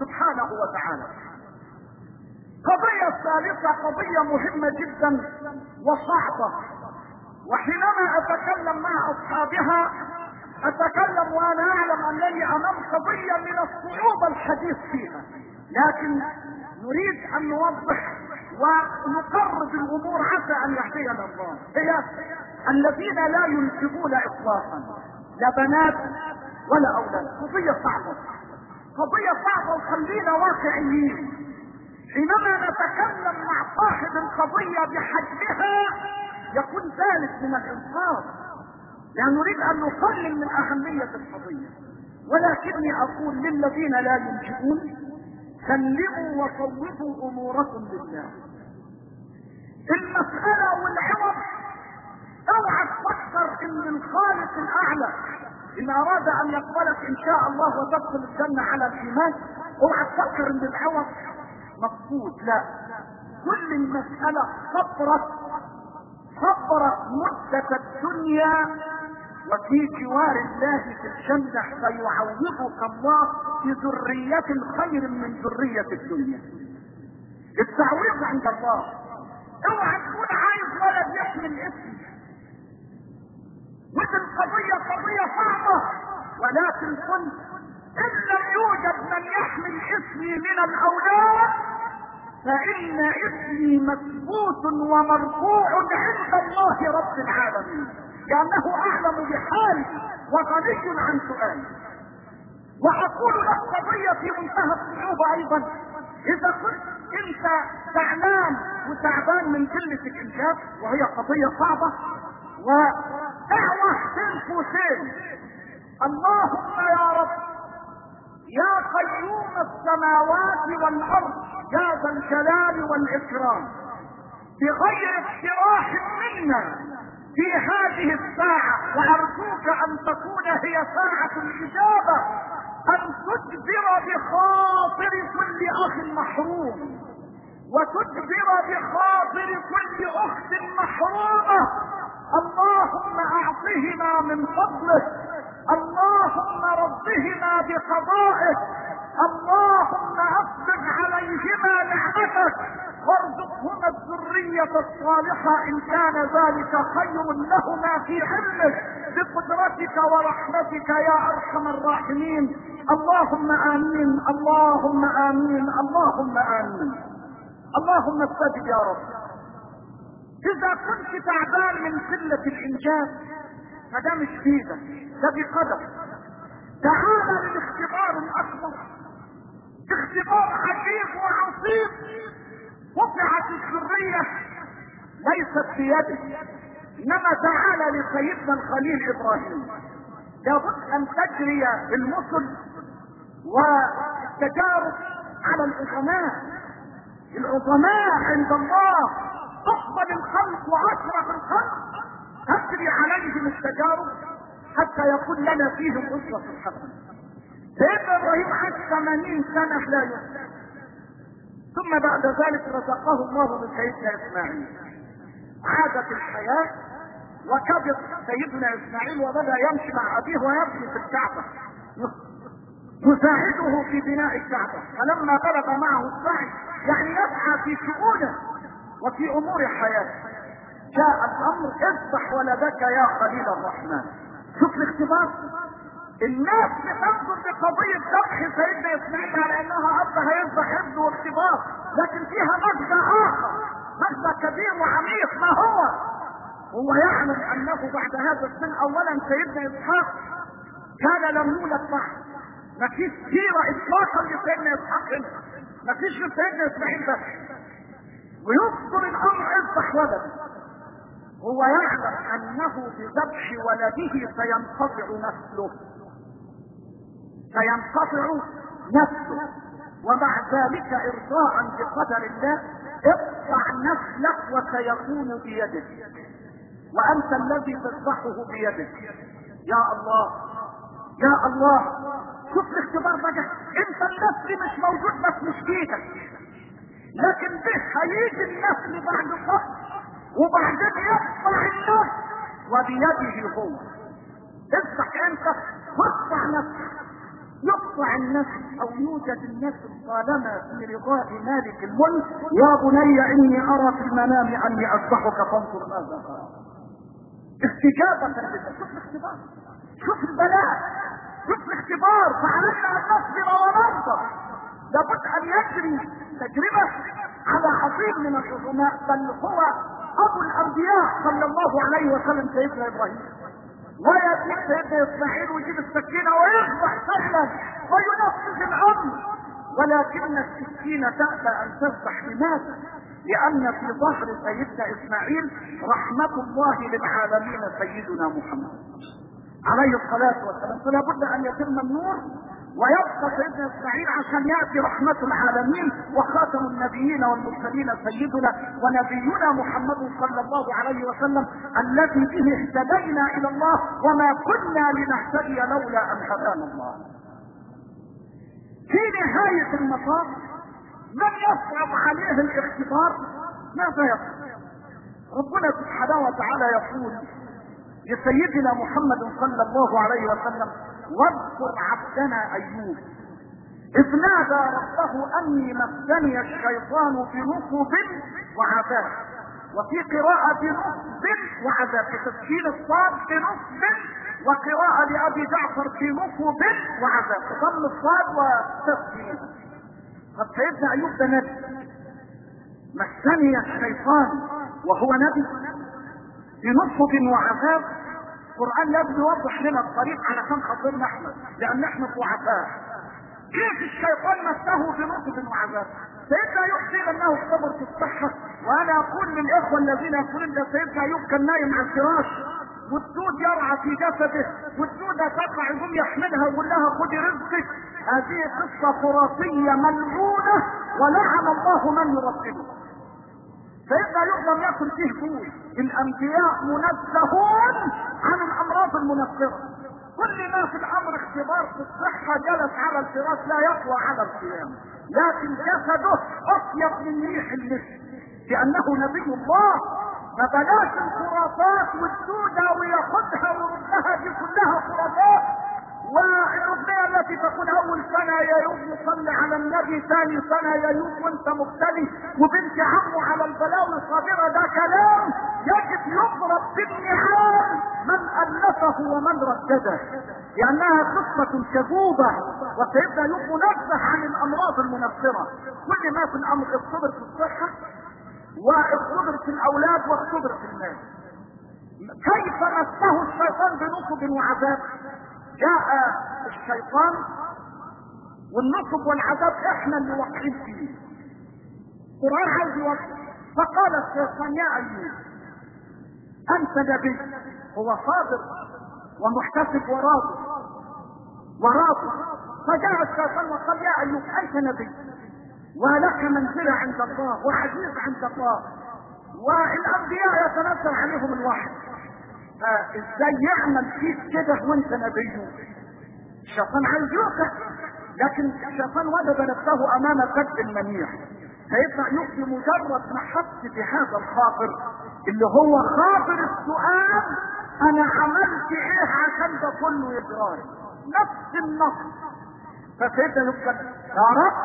سبحانه وتعالى. قضية الثالثة قضية مهمة جدا وصعبة. وحينما أتكلم مع أصحابها أتكلم وأنا أعلم أنني أمام قضية من الصعوبة الحديث فيها. لكن نريد أن نوضح ونقرب الأمور عسى أن يهدينا الله. هي الذين لا ينجبون اطلاقا لا بنات ولا أولاد. قضية صعبة. قضية صعبة وخلينا واقعيين. حينما نتكلم مع صاحب القضية بحجمها يكون ذلك من الإنصاف. لا نريد أن نقلل من أهمية القضية. ولكني أقول للذين لا ينجبون سلموا وصوبوا أموركم لله. المسألة والعوض اوعى تفكر ان الخالق الاعلى إن أراد أن يقبلك إن شاء الله وتدخل الجنة على الإيمان اوعى تفكر ان العوض مقصود لا. كل المسألة صبرت صبرت مدة الدنيا وفي جوار الله الجنة فيعوضك الله بذرية خير من ذرية الدنيا. التعويض عند الله. اوعى تكون عايز ولد يحمل اسمي مثل قضية قضية صعبة. ولكن كنت إن لم يوجد من يحمل اسمي من الأولاد فإن اسمي مثبوت ومرفوع عند الله رب العالمين. لأنه أعلم بحالي وغني عن سؤالي وأقول لك قضية في منتهى الصعوبة أيضا. إذا كنت أنت زعلان وتعبان من قلة الانجاب وهي قضية صعبة. ودعوة بنت محفوسين اللهم يا رب يا قيوم السماوات والأرض. يا ذا الجلال والإكرام. بغير اقتراح منا في هذه الساعة وأرجوك أن تكون هي ساعة الإجابة أن تجبر بخاطر كل أخ محروم. وتجبر بخاطر كل أخت محرومة. اللهم أعطهما من فضلك اللهم ربهما بقضائك اللهم اصبغ عليهما نعمتك وارزقهما الذرية الصالحة إن كان ذلك خير لهما في علمك. بقدرتك ورحمتك يا أرحم الراحمين. اللهم آمين اللهم آمين اللهم آمين. اللهم استجب يا رب. إذا كنت تعبان من قلة الإنجاز فده مش فيك ده بقدر. تعال للاختبار الأكبر. اختبار عجيب وعصيب وقعت الذرية ليست بيده إنما تعال لسيدنا الخليل إبراهيم. لابد أن تجري المثل والتجارب على العظماء. العظماء عند الله تقبل الخلق وأشرف الخلق. تجري عليهم التجارب حتى يكون لنا فيهم اسوة الحسنة سيدنا إبراهيم عاش 80 سنة لا يؤمن. ثم بعد ذلك رزقه الله بسيدنا إسماعيل. عادت الحياة وكبر سيدنا إسماعيل وبدأ يمشي مع أبيه ويبني في الكعبة. يساعده في بناء الكعبة. فلما بلغ معه السعي يعني يسعى في شؤونه وفي أمور حياته. جاء الأمر اذبح ولدك يا خليل الرحمن. شوف الاختبار. الناس بتنظر بقضية ذبح سيدنا إسماعيل على أنها أب هيذبح ابنه واختبار لكن فيها مغزى آخر مغزى كبير وعميق ما هو؟ هو يعلم أنه بعد هذا السن اولا سيدنا إسحاق كان لم يولد بعد. ما فيش سيرة اطلاقا لسيدنا إسحاق هنا ما فيش لسيدنا إسماعيل بس. ويذكر الأمر اذبح ولد هو يعلم أنه بذبح ولده سينقطع نسله سينقطع نسله ومع ذلك إرضاء بقدر الله اقطع نسلك وسيكون بيدك. وأنت الذي تذبحه بيدك. يا الله يا الله. شوف الاختبار بقى. انت النسل مش موجود بس مش بايدك لكن به هيجي النسل بعد فتره وبعدين يقطع النفس وبيده هو. افتح انت واقطع نفسك. يقطع النفس أو يوجد النفس طالما في رضاء مالك الملك يا بني إني أرى في المنام أني اذبحك فانظر ماذا قال. استجابة شوف الاختبار. شوف البلاء. شوف الاختبار. فعلينا أن نصبر وننظر لابد أن يجري تجربة على عظيم من العظماء بل هو أبو الأنبياء صلى الله عليه وسلم سيدنا إبراهيم. ويأتي سيدنا اسماعيل ويجيب السكينة ويذبح سهلا وينفذ الأمر ولكن السكينة تأبى أن تذبح لماذا؟ لأن في ظهر سيدنا إسماعيل رحمة الله للعالمين سيدنا محمد عليه الصلاة والسلام فلا بد أن يتم النور ويبقى سيدنا اسماعيل عشان ياتي رحمة العالمين وخاتم النبيين والمرسلين سيدنا ونبينا محمد صلى الله عليه وسلم الذي به اهتدينا إلى الله وما كنا لنهتدي لولا أن هدانا الله. في نهاية المطاف من يصعب عليه الاختبار ماذا يصنع؟ ربنا سبحانه وتعالى يقول لسيدنا محمد صلى الله عليه وسلم واذكر عبدنا أيوب. إذ نادى ربه أني مسني الشيطان بنصب وعذاب. وفي قراءة بنصب وعذاب. بتسكين الصاد بنصب وقراءة لأبي جعفر بنصب وعذاب. ضم الصاد وتسكين طب سيدنا أيوب ده نبي. مسني الشيطان وهو نبي. بنصب وعذاب. القرآن لازم يوضح لنا الطريق علشان خاطرنا إحنا لأن إحنا ضعفاء. كيف الشيطان مسه بنصب وعذاب سيدنا ايوب قيل انه اختبر في الصحة؟ وأنا أقول للإخوة الذين يقولون ده سيدنا أيوب كان نايم على الفراش والدود يرعى في جسده والدودة تقع يقوم يحملها ويقول لها خدي رزقك. هذه قصة خرافية ملعونة ولعن الله من يردده سيدنا يوسف لم يكن فيه دود الأنبياء منزهون المنفرة كل ما في الأمر اختبار في الصحة جلس على الفراش لا يقوى على القيام. لكن جسده أطيب من ريح المسك لأنه نبي الله. فبلاش الخرافات والسودة وياخدها ويردها دي كلها خرافات. التي تكون أول سنة يا يوم صلي على النبي ثاني سنة يا يوم وأنت مبتلي وبنت عمه على البلاوي صابرة ده كلام يجب يضرب بالنعال من ألفه ومن ردده لأنها قصة كذوبة وسيدنا يوم منزه عن الأمراض المنفرة. كل ما في الأمر الصبر في الصحة واختبر في الأولاد واختبر في المال كيف مسه الشيطان بنصب وعذاب؟ جاء الشيطان والنصب والعذاب إحنا اللي واقعين فيه. القران عايز يوقف. فقال الشيطان يا ايوب أنت نبي هو صادق ومحتسب وراضي وراضي. فجاء الشيطان وقال يا ايوب أنت نبي ولك منزلة عند الله وعزيز عند الله والأنبياء يتنزل عليهم الوحي. إزاي يعمل فيك كده وأنت نبي؟ الشيطان عايز يوقع لكن الشيطان وجد نفسه أمام كتب المنيع. فيبقى يؤتي مجرد محط بهذا الخاطر؟ اللي هو خاطر السؤال أنا عملت إيه عشان ده كله يجرالي نفس النص. فسيدنا يقول يا رب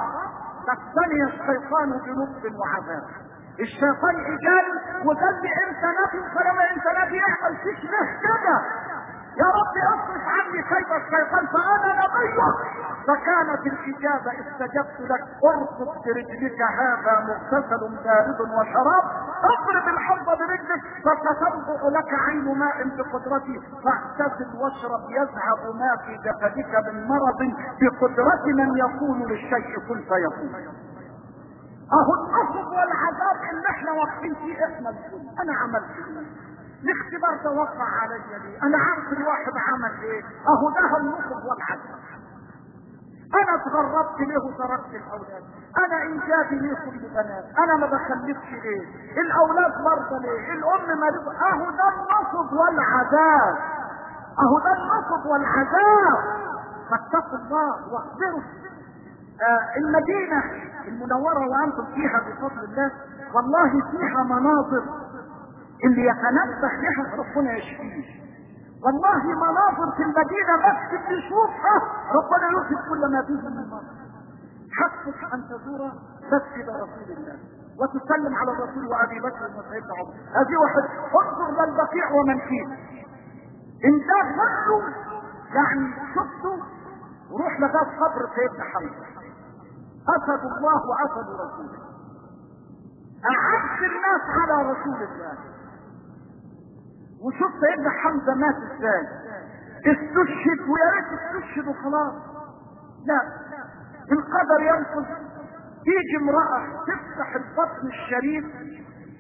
مسني الشيطان بنصب وعذاب. الشيطان اجال وقال لي أنت نبي اعمل فيك كده يا رب أصرف عني كيد الشيطان فانا نبيك. فكانت الإجابة استجبت لك. ارقد برجلك هذا مغتسل بارد وشراب. أضرب الحظ برجلك. فستنبع لك عين ماء بقدرتي. فاغتسل واشرب. يذهب ما في جسدك من مرض. بقدرة من يقول للشيء كن فيكون. أهو النصب والعذاب اللي إحنا واقفين فيه إحنا أنا عملت. الاختبار ده وقع علي ليه أنا عارف الواحد عمل إيه. أهو ده النصب والعذاب أنا اتغربت ليه وتركت الأولاد. أنا انجابي ليه كل بنات. أنا ما بخلفش ليه الأولاد مرضى ليه؟ الأم مريض أهو ده النصب والعذاب أهو ده النصب والعذاب فاتقوا الله واصبروا آه المدينة المنورة وأنتم فيها بفضل الله. والله فيها مناظر اللي يتنبه لها ربنا يشفيه. والله مناظر في المدينة بس اللي يشوفها ربنا يوصف كل ما فيه من مناظر. حسبك أن تزور مسجد رسول الله وتسلم على الرسول وأبي بكر وسيدنا عمر. هذه واحد انظر للبقيع ومن فيه. إن ده كله يعني شفته وروح لغايه قبر سيدنا حمزه أسد الله وأسد رسوله. أعز الناس على رسول الله. وشوف سيدنا حمزة مات إزاي؟ استشهد ويا ريت استشهد وخلاص. لا. القدر ينقذ تيجي امرأة تفتح البطن الشريف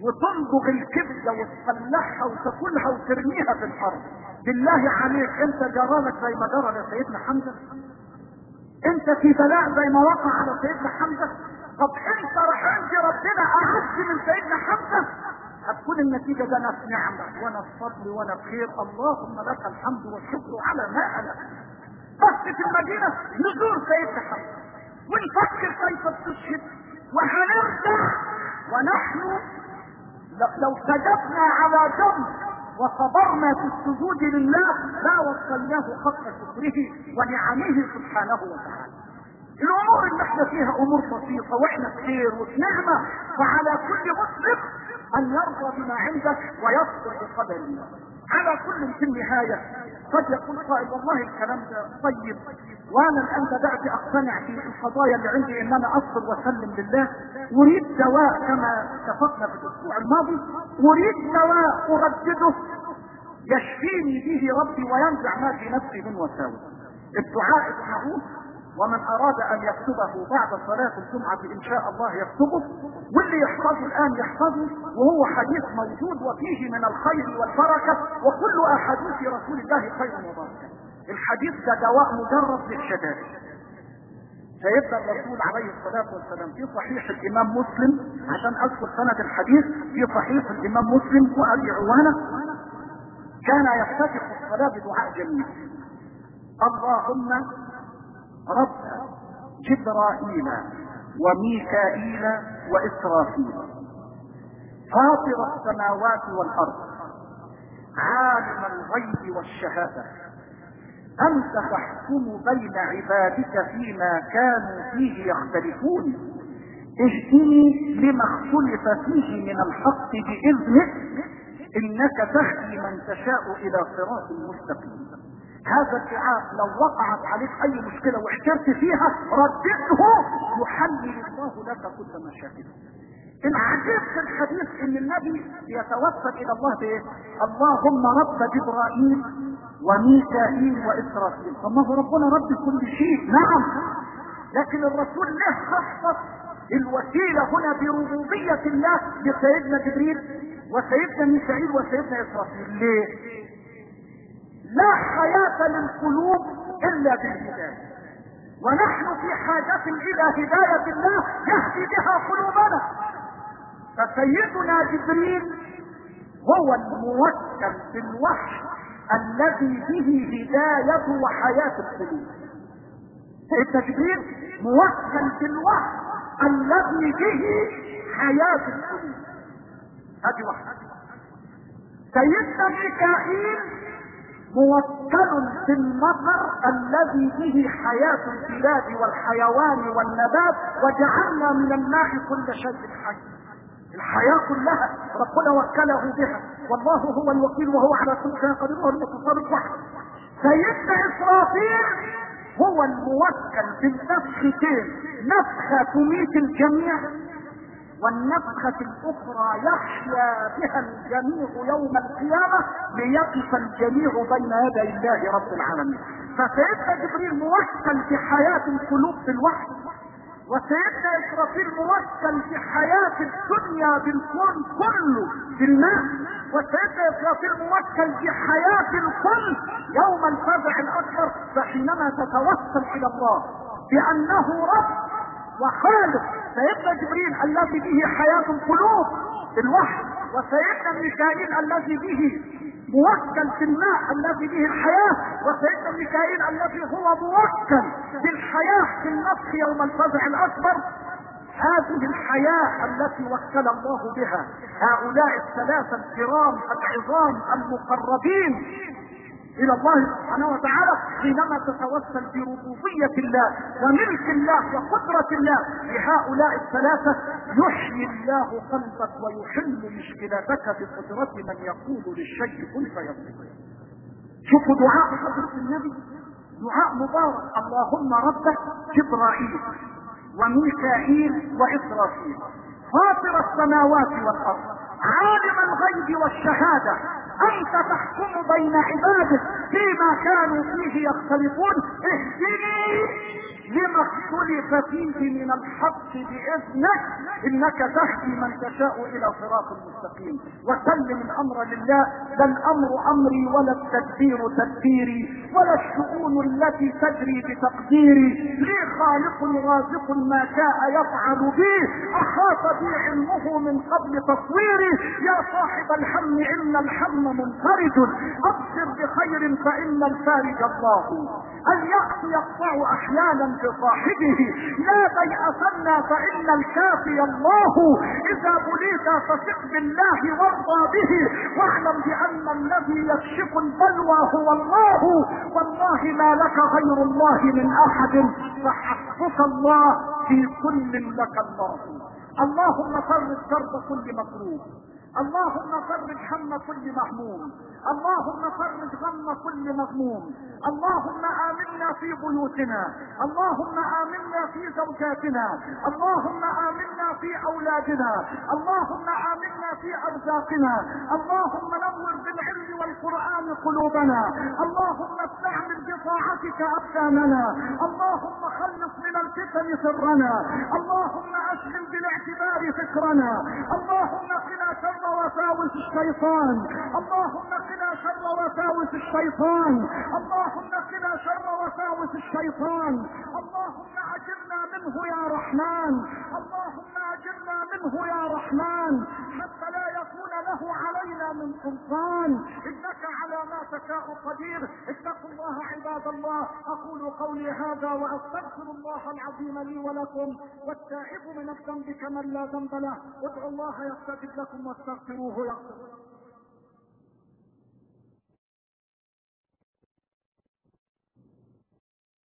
وتنضغ الكبدة وتطلعها وتاكلها وترميها في الأرض بالله عليك أنت جرالك زي ما جرى لسيدنا حمزة. أنت في بلاء زي ما وقع على سيدنا حمزة. طب أنت عندي ربنا اعز من سيدنا حمزة؟ هتكون النتيجة ده في نعمة وأنا في فضل وأنا بخير اللهم لك الحمد والشكر على ما أنا. بس في المدينة نزور سيدنا حمزة ونفكر كيف تشهد وهنرجع ونحن لو سجدنا على جنب وصبرنا في السجود لله لا وصلناه حق شكره ونعمه سبحانه وتعالى. الأمور اللي إحنا فيها أمور بسيطة وإحنا في خير وفي نعمة فعلى كل مسلم أن يرضى بما عندك ويصبر بقدر الله على كل في النهاية قد يقول قائل والله الكلام ده طيب. وأنا الآن بدأت أقتنع في القضايا اللي عندي إن أنا اصبر وأسلم لله. أريد دواء كما اتفقنا في الأسبوع الماضي. أريد دواء أردده. يشفيني به ربي وينزع ما في نفسي من وساوس. الدعاء اسمعوه ومن أراد أن يكتبه بعد صلاة الجمعة إن شاء الله يكتبه واللي يحفظه الآن يحفظه وهو حديث موجود وفيه من الخير والبركة وكل أحاديث رسول الله خير وبركة. الحديث ده دواء مجرد للشدائد سيدنا الرسول عليه الصلاة والسلام في صحيح الإمام مسلم عشان أذكر سنة الحديث في صحيح الإمام مسلم وأبي عوانة. كان يفتتح الصلاة بدعاء جميل. اللهم رب جبرائيل وميكائيل وإسرافيل. فاطر السماوات والأرض عالم الغيب والشهادة أنت تحكم بين عبادك فيما كانوا فيه يختلفون. اهدني لما اختلف فيه من الحق بإذنك إنك تهدي من تشاء إلى صراط مستقيم. هذا الدعاء لو وقعت عليك أي مشكلة واحترت فيها ردده يحلل الله لك كل مشاكل العجيب في الحديث إن النبي يتوسل إلى الله بإيه؟ اللهم رب جبرائيل وميكائيل ما هو ربنا رب كل شيء. نعم. لكن الرسول له خصص الوسيلة هنا بربوبية الله لسيدنا جبريل وسيدنا ميكائيل وسيدنا إسرافيل. ليه؟ لا حياة للقلوب إلا بالهداية. ونحن في حاجة إلى هداية الله يهدي بها قلوبنا. فسيدنا جبريل هو الموكل بالوحي الذي به هداية وحياة القلوب. سيدنا جبريل موكل بالوحي الذي به حياة القلوب. هذه واحدة سيدنا ميكائيل موكل بالمطر الذي به حياة البلاد والحيوان والنبات وجعلنا من الماء كل شيء حي. الحياة كلها ربنا وكله بها. والله هو الوكيل وهو على كل شيء قدير وهو المتصرف وحده. سيدنا إسرافيل هو الموكل بالنفختين نفخة تميت الجميع. والنفخة الأخرى يحيا بها الجميع يوم القيامة ليقف الجميع بين يدي الله رب العالمين. فسيدنا جبريل موكل بحياة القلوب في الوحي وسيدنا إسرافيل موكل في حياة الدنيا بالكون كله في الماء وسيدنا إسرافيل موكل في حياة الكل يوم الفزع الأكبر فحينما تتوسل إلى الله بأنه رب وخالق. سيدنا جبريل الذي به حياة القلوب الوحي وسيدنا ميكائيل الذي به موكل في الماء الذي به الحياة وسيدنا ميكائيل الذي هو موكل بالحياة في النفخ يوم الفزع الأكبر. هذه الحياة التي وكل الله بها هؤلاء الثلاثة الكرام العظام المقربين. إلى الله سبحانه وتعالى حينما تتوسل بربوبية الله وملك الله وقدرة الله لهؤلاء الثلاثة يحيي الله قلبك ويحل مشكلتك بقدرة من يقول للشيء كن فيكون شوفوا دعاء حضرة النبي. دعاء مبارك. اللهم ربك جبرائيل وميكائيل وإسرافيل. فاطر السماوات والأرض. عالم الغيب والشهادة. أنت تحكم بين عبادك فيما كانوا فيه يختلفون. اهدني لما اختلف فيه من الحق بإذنك إنك تهدي من تشاء إلى صراط مستقيم. وسلم الأمر لله لا الأمر أمري ولا التدبير تدبيري ولا الشؤون التي تجري بتقديري. لي خالق رازق ما شاء يفعل بي أحاط بي علمه من قبل تصويري. يا صاحب الهم إن الهم منفرج ابشر بخير فإن الفارج الله. اليأس يقطع أحيانا بصاحبه لا تيأسن فإن الكافي الله إذا بليت فثق بالله وارضى به واعلم بأن الذي يكشف البلوى هو الله والله ما لك غير الله من أحد فحسبك الله في كل لك الله. اللهم فرج كرب كل مكروه اللهم فرج هم كل مهموم اللهم فرج غم كل مغموم اللهم آمنا في بيوتنا. اللهم آمنا في زوجاتنا. اللهم آمنا في أولادنا. اللهم آمنا في أرزاقنا. اللهم نور بالعلم والقرآن قلوبنا. اللهم استعمل طاعتك ابداننا اللهم خلص من الفتن سرنا. اللهم اشغل بالاعتبار فكرنا. اللهم قنا شر وساوس الشيطان. اللهم قنا شر وساوس الشيطان. اللهم قنا شر وساوس الشيطان. اللهم أجرنا منه يا رحمن. اللهم أجرنا منه يا رحمن. حتى لا يكون له علينا من سلطان. إنك على ما تشاء قدير. اتقوا الله عباد الله. أقول قولي هذا وأستغفر الله العظيم لي ولكم. والتائب من الذنب كمن لا ذنب له. ادعوا الله يستجب لكم واستغفروه يغفر